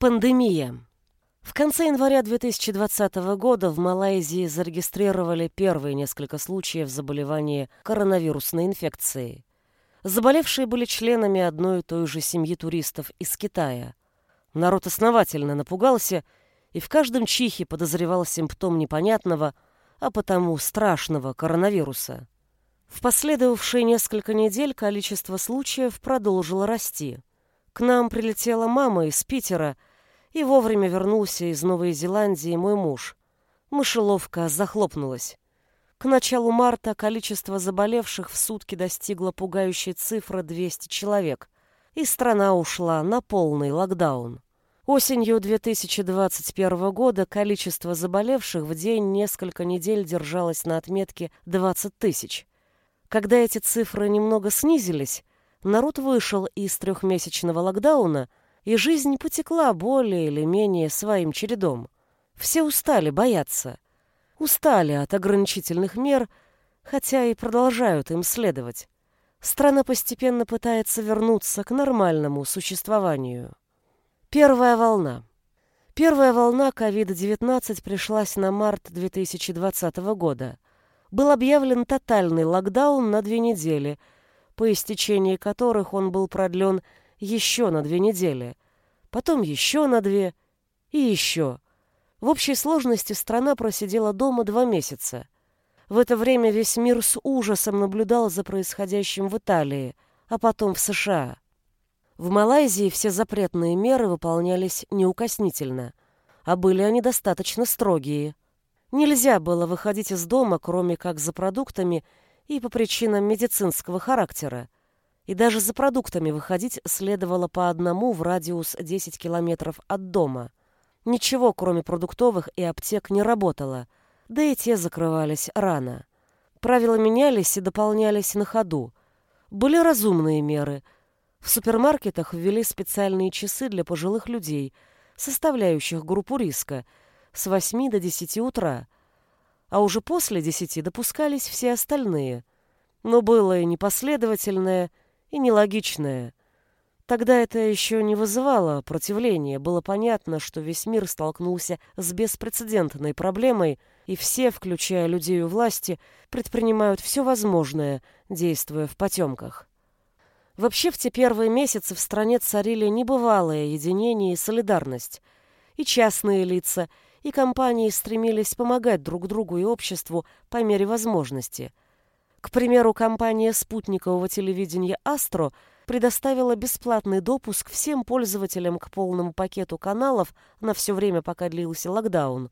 Пандемия. В конце января 2020 года в Малайзии зарегистрировали первые несколько случаев заболевания коронавирусной инфекцией. Заболевшие были членами одной и той же семьи туристов из Китая. Народ основательно напугался и в каждом чихе подозревал симптом непонятного, а потому страшного коронавируса. В последовавшие несколько недель количество случаев продолжило расти. К нам прилетела мама из Питера, и вовремя вернулся из Новой Зеландии мой муж. Мышеловка захлопнулась. К началу марта количество заболевших в сутки достигло пугающей цифры 200 человек, и страна ушла на полный локдаун. Осенью 2021 года количество заболевших в день несколько недель держалось на отметке 20 тысяч. Когда эти цифры немного снизились, народ вышел из трехмесячного локдауна, и жизнь потекла более или менее своим чередом. Все устали бояться – устали от ограничительных мер, хотя и продолжают им следовать. Страна постепенно пытается вернуться к нормальному существованию. Первая волна. Первая волна COVID-19 пришлась на март 2020 года. Был объявлен тотальный локдаун на две недели, по истечении которых он был продлен еще на две недели, потом еще на две и еще – в общей сложности страна просидела дома два месяца. В это время весь мир с ужасом наблюдал за происходящим в Италии, а потом в США. В Малайзии все запретные меры выполнялись неукоснительно, а были они достаточно строгие. Нельзя было выходить из дома, кроме как за продуктами и по причинам медицинского характера. И даже за продуктами выходить следовало по одному в радиус 10 километров от дома – Ничего, кроме продуктовых и аптек, не работало, да и те закрывались рано. Правила менялись и дополнялись на ходу. Были разумные меры. В супермаркетах ввели специальные часы для пожилых людей, составляющих группу риска, с 8 до 10 утра. А уже после 10 допускались все остальные. Но было и непоследовательное, и нелогичное – Тогда это еще не вызывало противления. Было понятно, что весь мир столкнулся с беспрецедентной проблемой, и все, включая людей у власти, предпринимают все возможное, действуя в потемках. Вообще в те первые месяцы в стране царили небывалое единение и солидарность. И частные лица, и компании стремились помогать друг другу и обществу по мере возможности. К примеру, компания спутникового телевидения «Астро» предоставила бесплатный допуск всем пользователям к полному пакету каналов на все время, пока длился локдаун.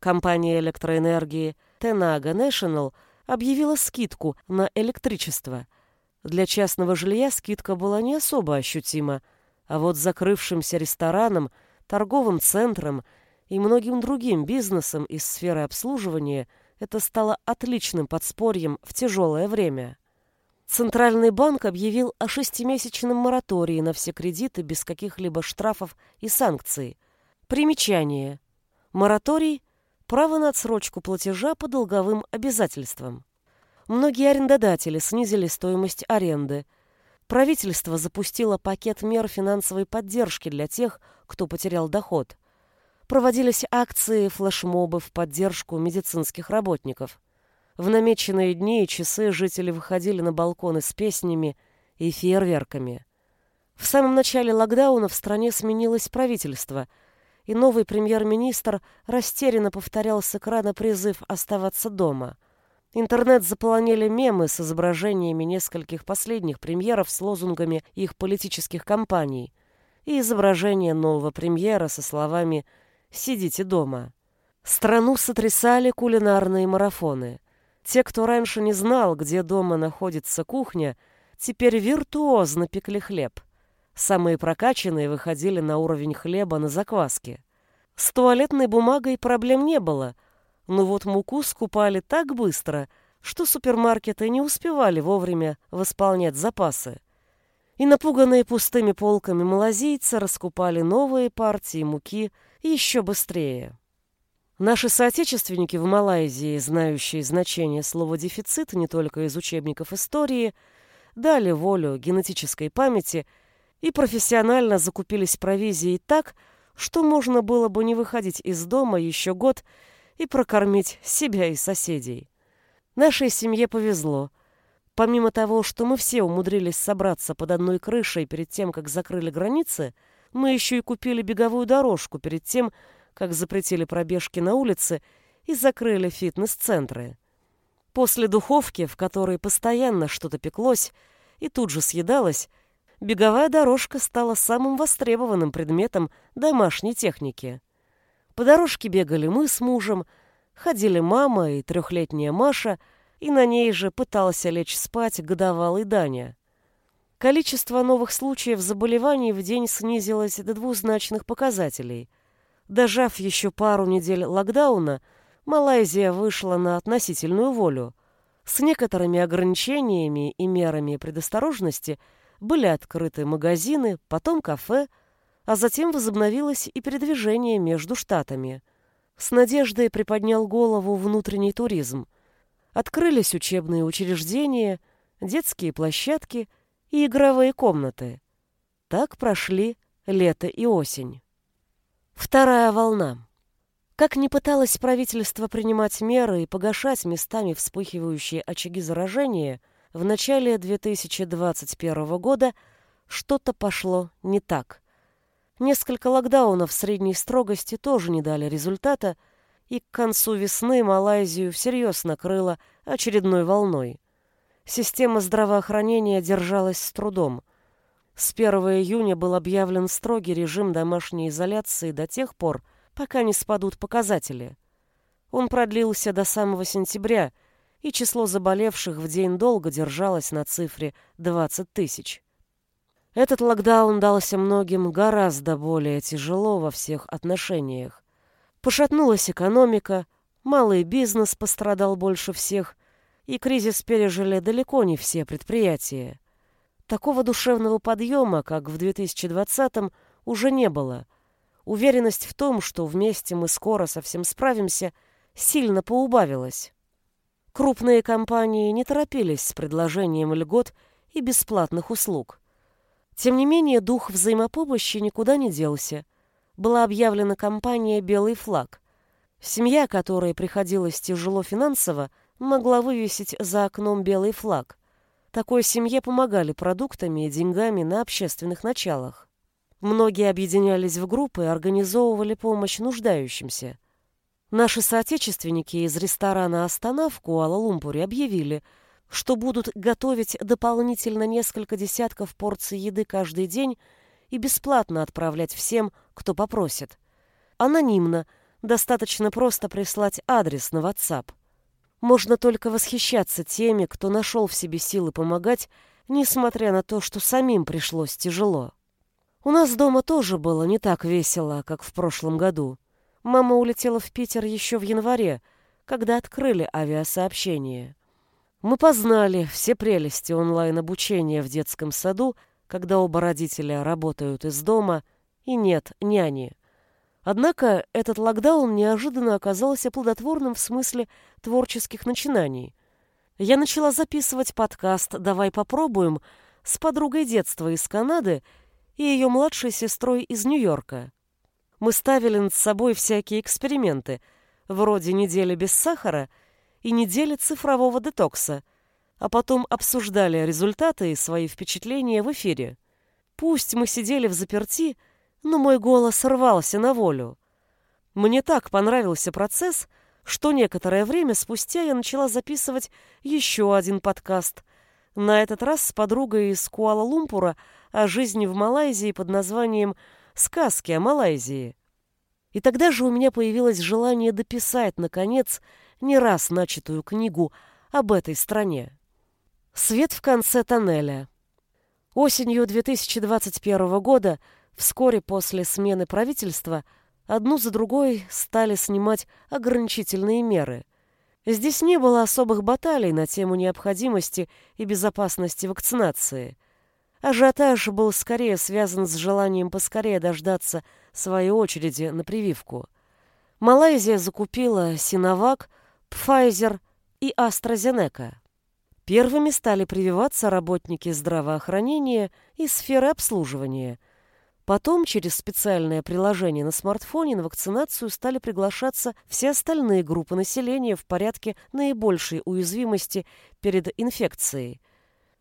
Компания электроэнергии Tenaga National объявила скидку на электричество. Для частного жилья скидка была не особо ощутима, а вот закрывшимся ресторанам, торговым центрам и многим другим бизнесам из сферы обслуживания это стало отличным подспорьем в тяжелое время. Центральный банк объявил о шестимесячном моратории на все кредиты без каких-либо штрафов и санкций. Примечание. Мораторий – право на отсрочку платежа по долговым обязательствам. Многие арендодатели снизили стоимость аренды. Правительство запустило пакет мер финансовой поддержки для тех, кто потерял доход. Проводились акции, флешмобы в поддержку медицинских работников – в намеченные дни и часы жители выходили на балконы с песнями и фейерверками. В самом начале локдауна в стране сменилось правительство, и новый премьер-министр растерянно повторял с экрана призыв оставаться дома. Интернет заполонили мемы с изображениями нескольких последних премьеров с лозунгами их политических кампаний и изображение нового премьера со словами «Сидите дома». Страну сотрясали кулинарные марафоны. Те, кто раньше не знал, где дома находится кухня, теперь виртуозно пекли хлеб. Самые прокачанные выходили на уровень хлеба на закваске. С туалетной бумагой проблем не было, но вот муку скупали так быстро, что супермаркеты не успевали вовремя восполнять запасы. И напуганные пустыми полками малазийцы раскупали новые партии муки еще быстрее. Наши соотечественники в Малайзии, знающие значение слова «дефицит» не только из учебников истории, дали волю генетической памяти и профессионально закупились провизией так, что можно было бы не выходить из дома еще год и прокормить себя и соседей. Нашей семье повезло. Помимо того, что мы все умудрились собраться под одной крышей перед тем, как закрыли границы, мы еще и купили беговую дорожку перед тем, как запретили пробежки на улице и закрыли фитнес-центры. После духовки, в которой постоянно что-то пеклось и тут же съедалось, беговая дорожка стала самым востребованным предметом домашней техники. По дорожке бегали мы с мужем, ходили мама и трехлетняя Маша, и на ней же пытался лечь спать годовалый Даня. Количество новых случаев заболеваний в день снизилось до двузначных показателей. Дожав еще пару недель локдауна, Малайзия вышла на относительную волю. С некоторыми ограничениями и мерами предосторожности были открыты магазины, потом кафе, а затем возобновилось и передвижение между штатами. С надеждой приподнял голову внутренний туризм. Открылись учебные учреждения, детские площадки и игровые комнаты. Так прошли лето и осень. Вторая волна. Как ни пыталось правительство принимать меры и погашать местами вспыхивающие очаги заражения, в начале 2021 года что-то пошло не так. Несколько локдаунов средней строгости тоже не дали результата, и к концу весны Малайзию всерьез накрыло очередной волной. Система здравоохранения держалась с трудом. С 1 июня был объявлен строгий режим домашней изоляции до тех пор, пока не спадут показатели. Он продлился до самого сентября, и число заболевших в день долго держалось на цифре 20 тысяч. Этот локдаун дался многим гораздо более тяжело во всех отношениях. Пошатнулась экономика, малый бизнес пострадал больше всех, и кризис пережили далеко не все предприятия. Такого душевного подъема, как в 2020-м, уже не было – Уверенность в том, что вместе мы скоро совсем справимся, сильно поубавилась. Крупные компании не торопились с предложением льгот и бесплатных услуг. Тем не менее, дух взаимопомощи никуда не делся. Была объявлена компания «Белый флаг». Семья, которой приходилось тяжело финансово, могла вывесить за окном белый флаг. Такой семье помогали продуктами и деньгами на общественных началах. Многие объединялись в группы и организовывали помощь нуждающимся. Наши соотечественники из ресторана «Астана» в Куала-Лумпуре объявили, что будут готовить дополнительно несколько десятков порций еды каждый день и бесплатно отправлять всем, кто попросит. Анонимно, достаточно просто прислать адрес на WhatsApp. Можно только восхищаться теми, кто нашел в себе силы помогать, несмотря на то, что самим пришлось тяжело. У нас дома тоже было не так весело, как в прошлом году. Мама улетела в Питер еще в январе, когда открыли авиасообщение. Мы познали все прелести онлайн-обучения в детском саду, когда оба родителя работают из дома и нет няни. Однако этот локдаун неожиданно оказался плодотворным в смысле творческих начинаний. Я начала записывать подкаст «Давай попробуем» с подругой детства из Канады и ее младшей сестрой из Нью-Йорка. Мы ставили над собой всякие эксперименты, вроде недели без сахара и недели цифрового детокса, а потом обсуждали результаты и свои впечатления в эфире. Пусть мы сидели в заперти, но мой голос рвался на волю. Мне так понравился процесс, что некоторое время спустя я начала записывать еще один подкаст, на этот раз с подругой из Куала-Лумпура о жизни в Малайзии под названием «Сказки о Малайзии». И тогда же у меня появилось желание дописать, наконец, не раз начатую книгу об этой стране. Свет в конце тоннеля. Осенью 2021 года, вскоре после смены правительства, одну за другой стали снимать ограничительные меры – Здесь не было особых баталий на тему необходимости и безопасности вакцинации. Ажиотаж был скорее связан с желанием поскорее дождаться своей очереди на прививку. Малайзия закупила Синовак, Pfizer и AstraZeneca. Первыми стали прививаться работники здравоохранения и сферы обслуживания. Потом через специальное приложение на смартфоне на вакцинацию стали приглашаться все остальные группы населения в порядке наибольшей уязвимости перед инфекцией.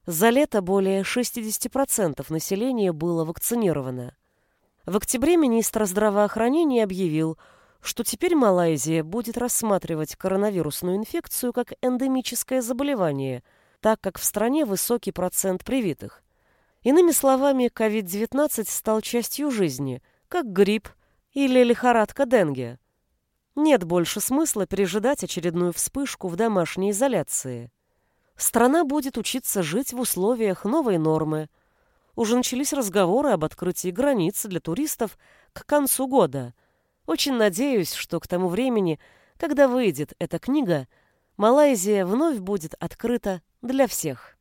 За лето более 60% населения было вакцинировано. В октябре министр здравоохранения объявил, что теперь Малайзия будет рассматривать коронавирусную инфекцию как эндемическое заболевание, так как в стране высокий процент привитых. Иными словами, COVID-19 стал частью жизни, как грипп или лихорадка Денге. Нет больше смысла пережидать очередную вспышку в домашней изоляции. Страна будет учиться жить в условиях новой нормы. Уже начались разговоры об открытии границ для туристов к концу года. Очень надеюсь, что к тому времени, когда выйдет эта книга, Малайзия вновь будет открыта для всех.